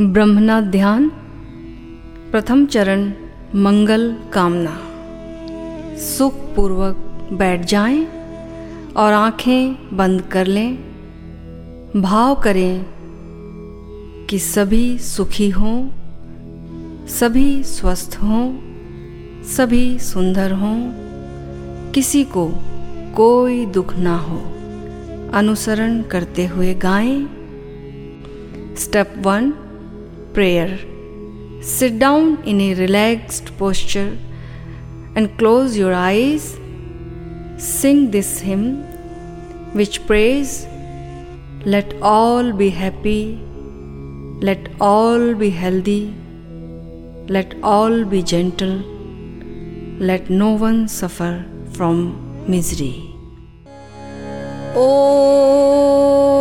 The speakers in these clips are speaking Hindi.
ब्रह्मना ध्यान, प्रथम चरण मंगल कामना। सुख पूर्वक बैठ जाएँ और आँखें बंद कर लें। भाव करें कि सभी सुखी हों, सभी स्वस्थ हों, सभी सुंदर हों। किसी को कोई दुख ना हो। अनुसरण करते हुए गाएँ। Step one prayer. Sit down in a relaxed posture and close your eyes. Sing this hymn which prays, Let all be happy, let all be healthy, let all be gentle, let no one suffer from misery. Oh.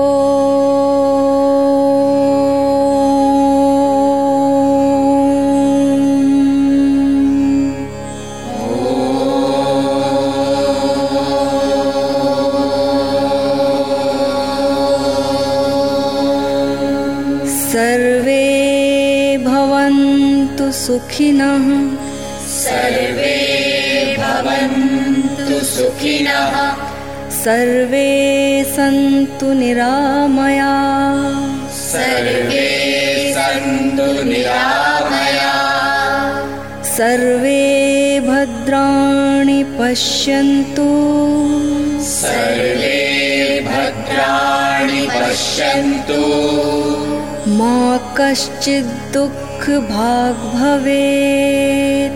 सुखिनः। सर्वे भवन्तु सुखिनः। सर्वे सन्तु निरामया। सर्वे सन्तु निरामया। सर्वे भद्राणि पश्यन्तु। सर्वे भद्राणि पश्यन्तु। मा कश्चित् भाग भवेत्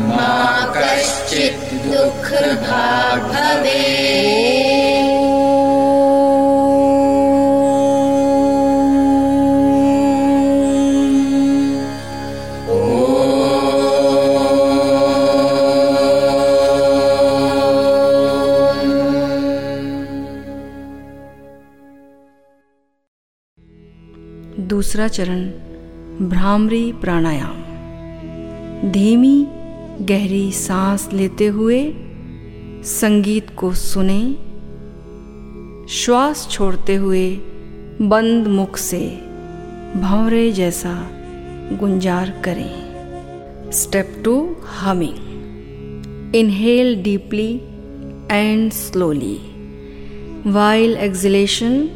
मा कश्चित् दुःखभाग् भवेत् दूसरा चरण। भ्रामरी प्राणायाम। धीमी, गहरी सांस लेते हुए संगीत को सुने, श्वास छोड़ते हुए बंद मुख से भंवरे जैसा गुंजार करें। Step two, humming. Inhale deeply and slowly. While exhalation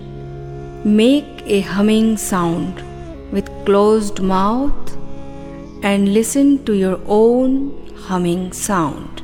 Make a humming sound with closed mouth and listen to your own humming sound.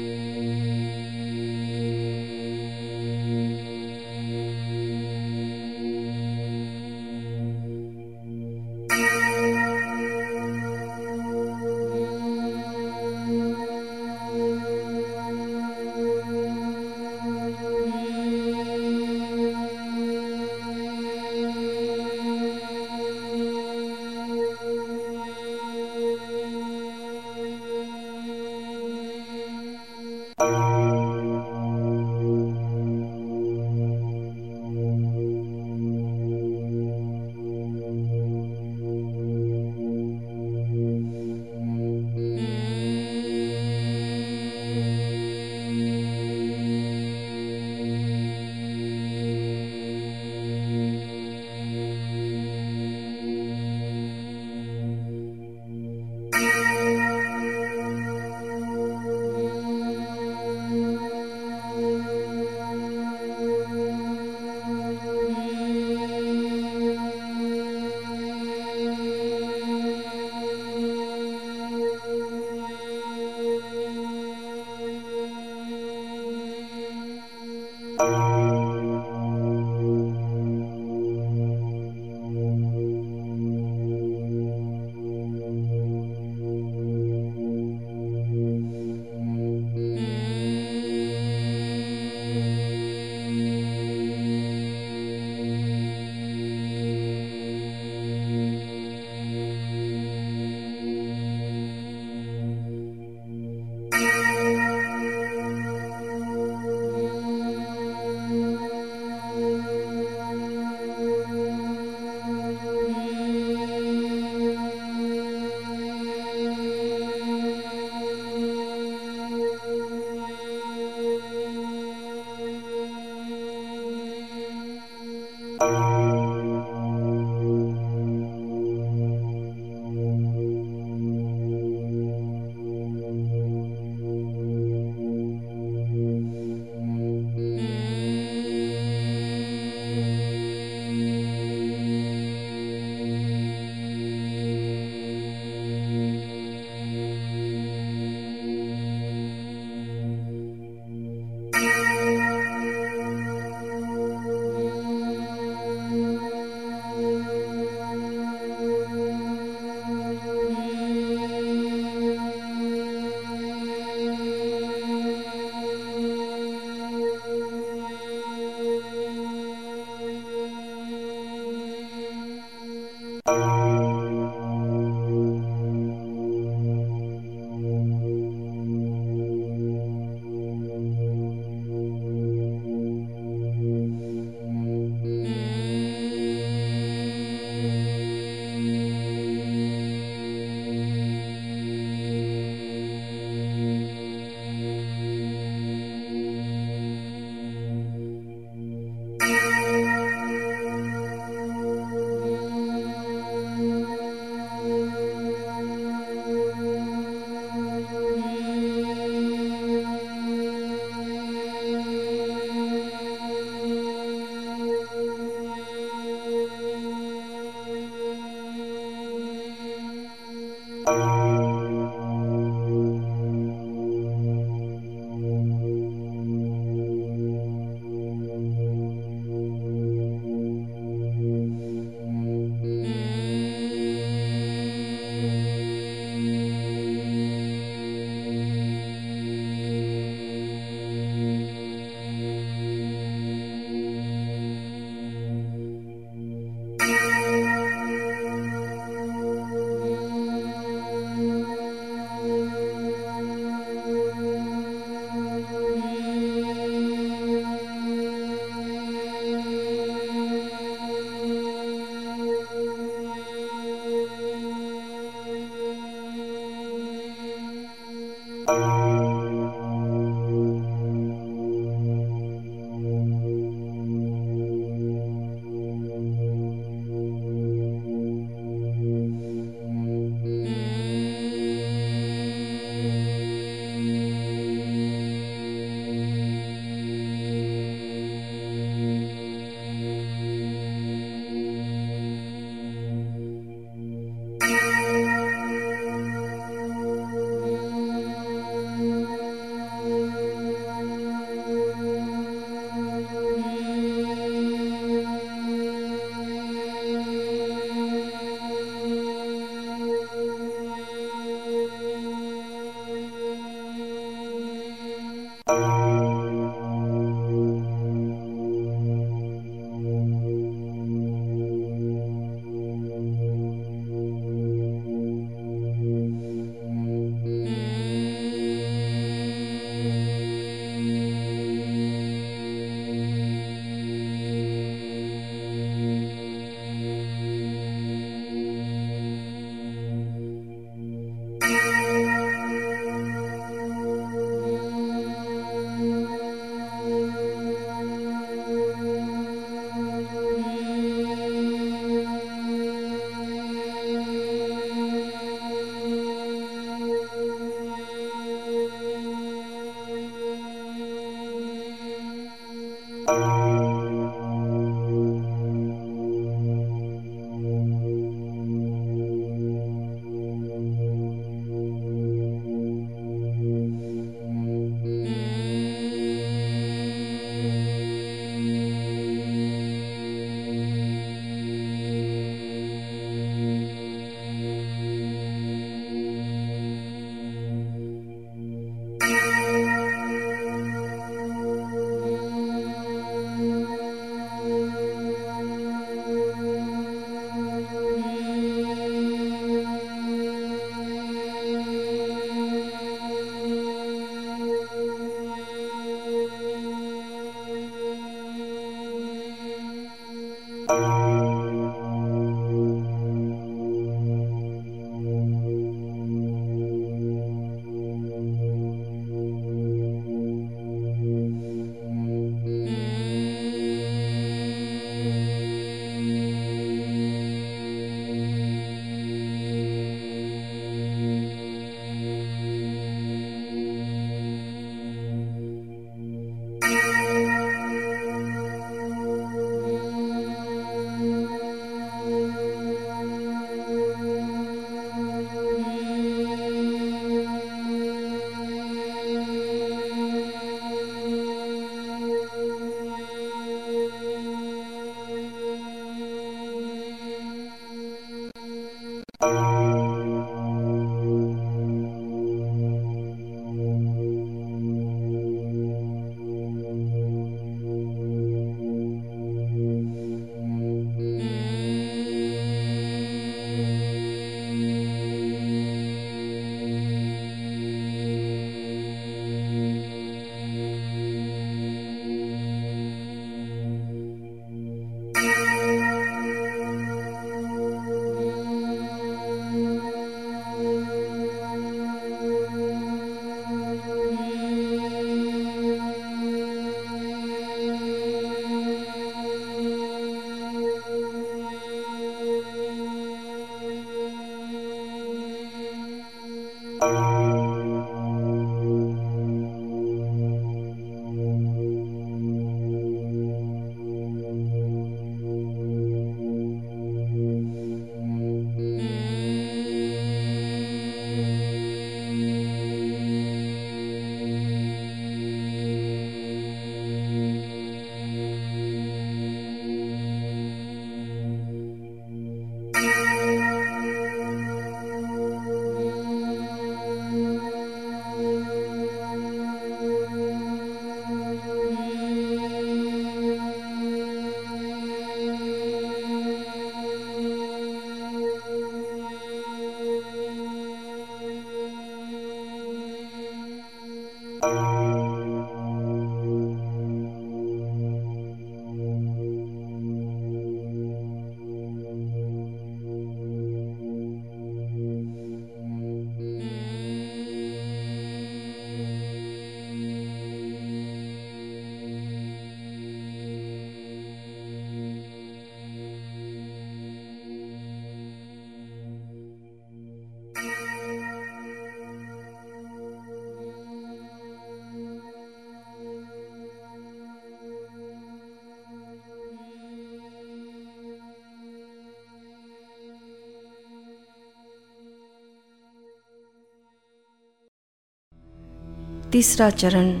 तीसरा चरण,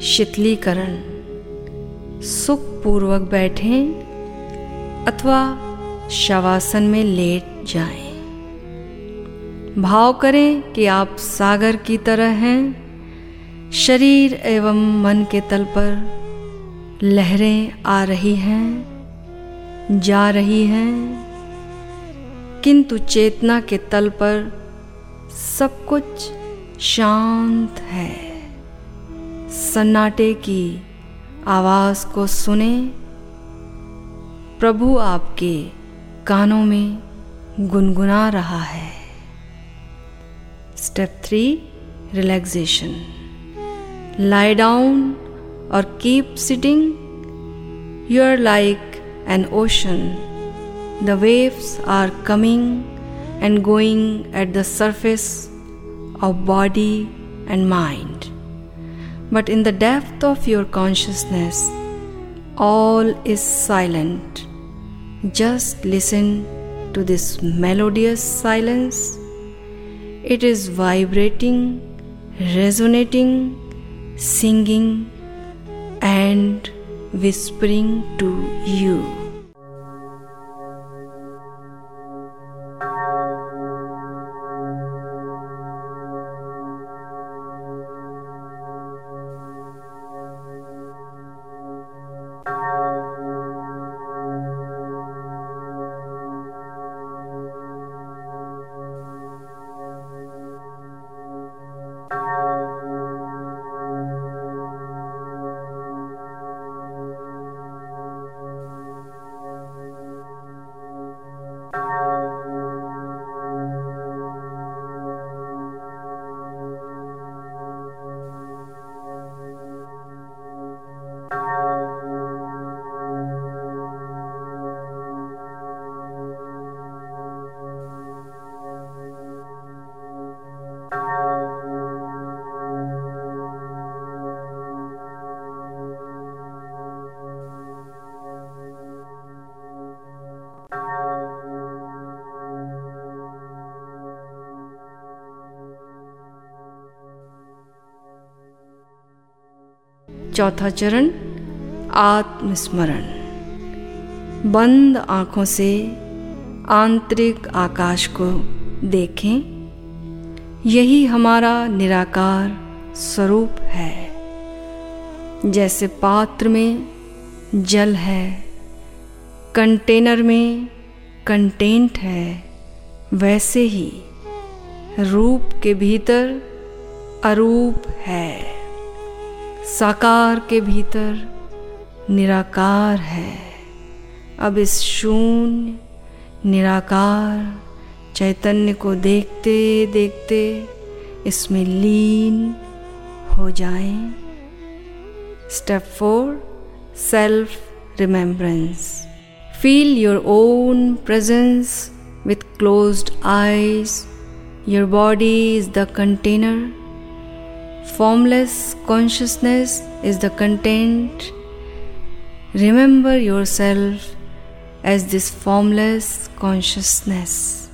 शीतलीकरण। सुखपूर्वक बैठें अथवा शवासन में लेट जाएँ। भाव करें कि आप सागर की तरह हैं। शरीर एवं मन के तल पर लहरें आ रही हैं, जा रही हैं। किंतु चेतना के तल पर सब कुछ शांत है। सन्नाटे की आवाज़ को सुने। प्रभु आपके कानों में गुनगुना रहा है। Step three, relaxation. Lie down और keep sitting you are like an ocean the waves are coming and going at the surface of body and mind. But in the depth of your consciousness, all is silent. Just listen to this melodious silence. It is vibrating, resonating, singing, and whispering to you. चौथा चरण, आत्मस्मरण। बंद आँखों से आंतरिक आकाश को देखें। यही हमारा निराकार स्वरूप है। जैसे पात्र में जल है, कंटेनर में कंटेंट है, वैसे ही रूप के भीतर अरूप है। साकार के भीतर निराकार है। अब इस शून्य निराकार चैतन्य को देखते देखते इसमें लीन हो जाएँ। Step four self remembrance feel your own presence with closed eyes your body is the container Formless consciousness is the content. Remember yourself as this formless consciousness.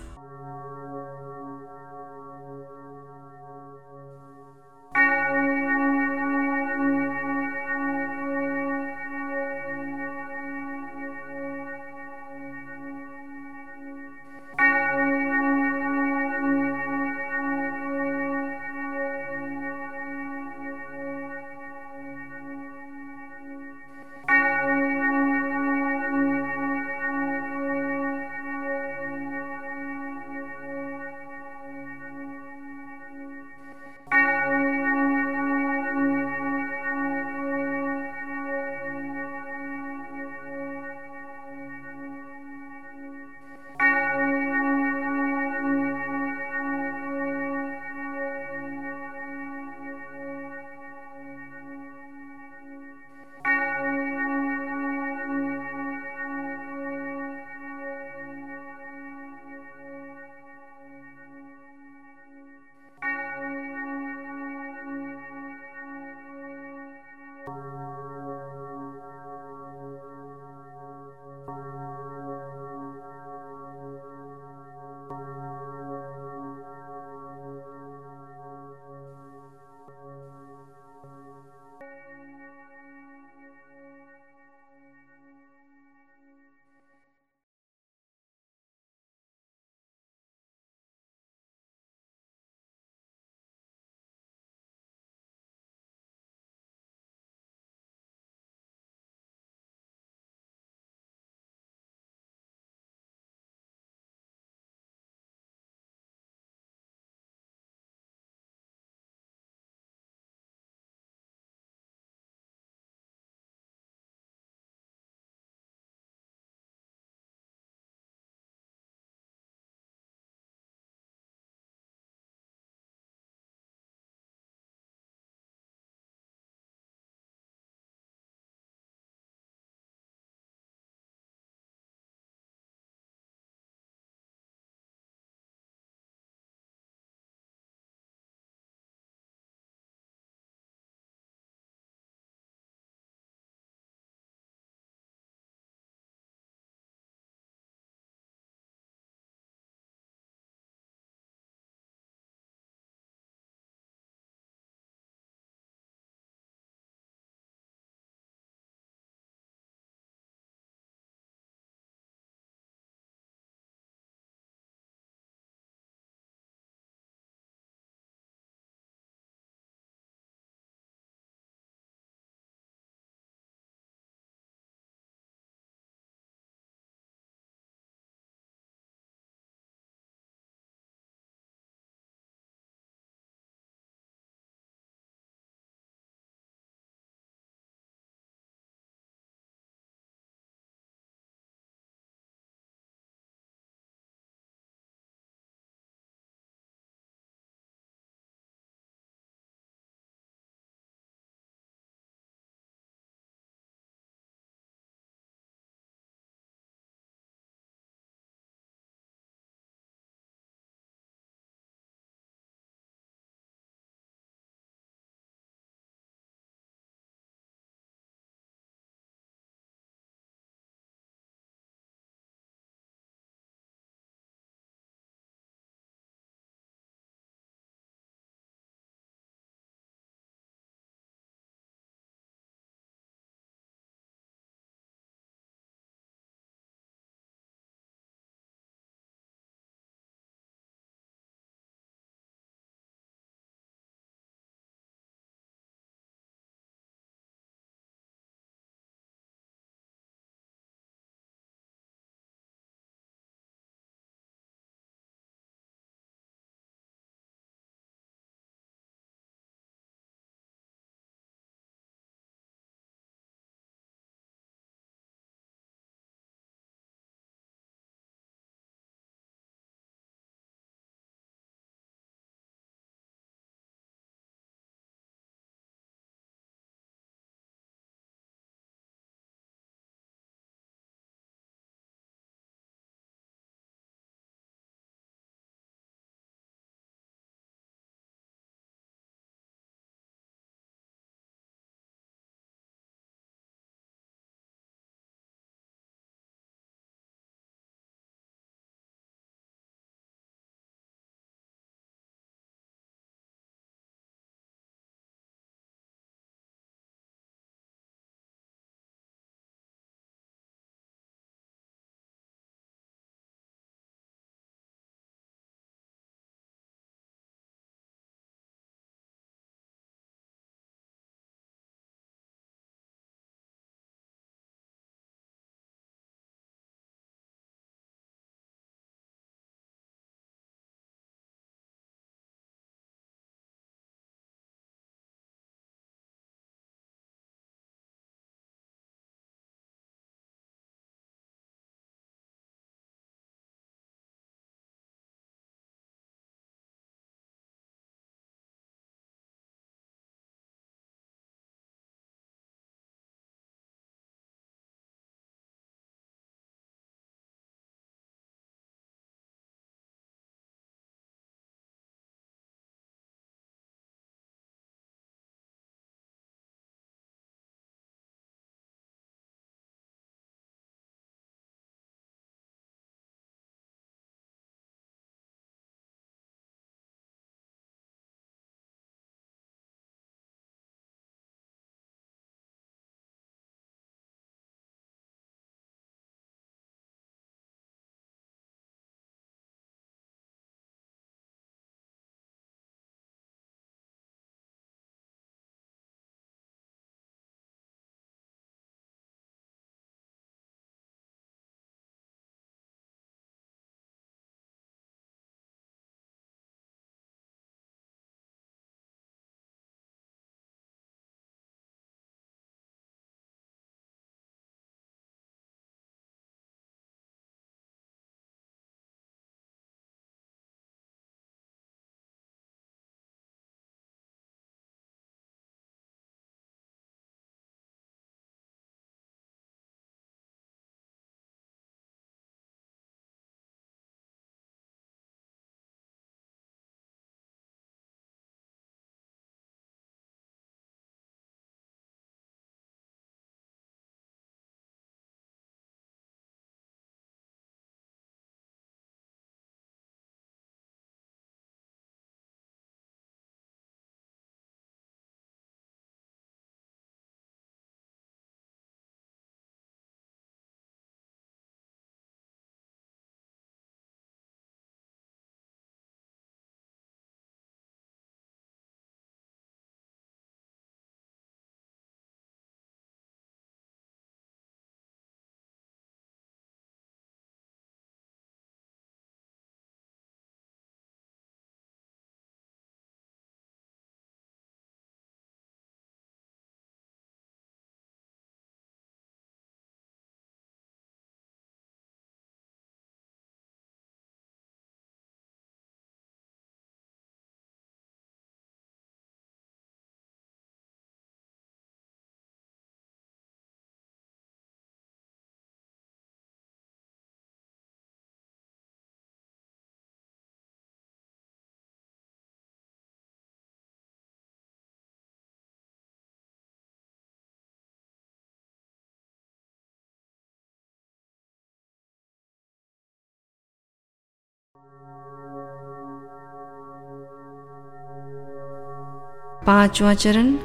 पांचवा चरण,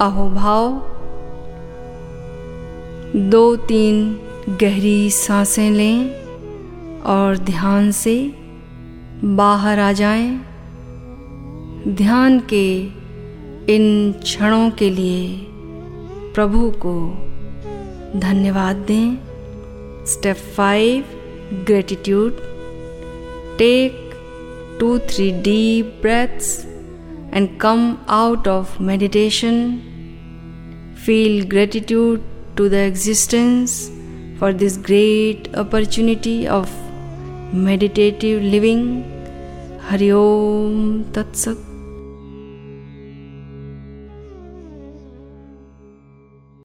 अहोभाव। दो तीन गहरी साँसें लें और ध्यान से बाहर आ जाएँ। ध्यान के इन क्षणों के लिए प्रभु को धन्यवाद दें। Step five gratitude Take two, three deep breaths and come out of meditation. Feel gratitude to the existence for this great opportunity of meditative living. Hari Om Tat Sat.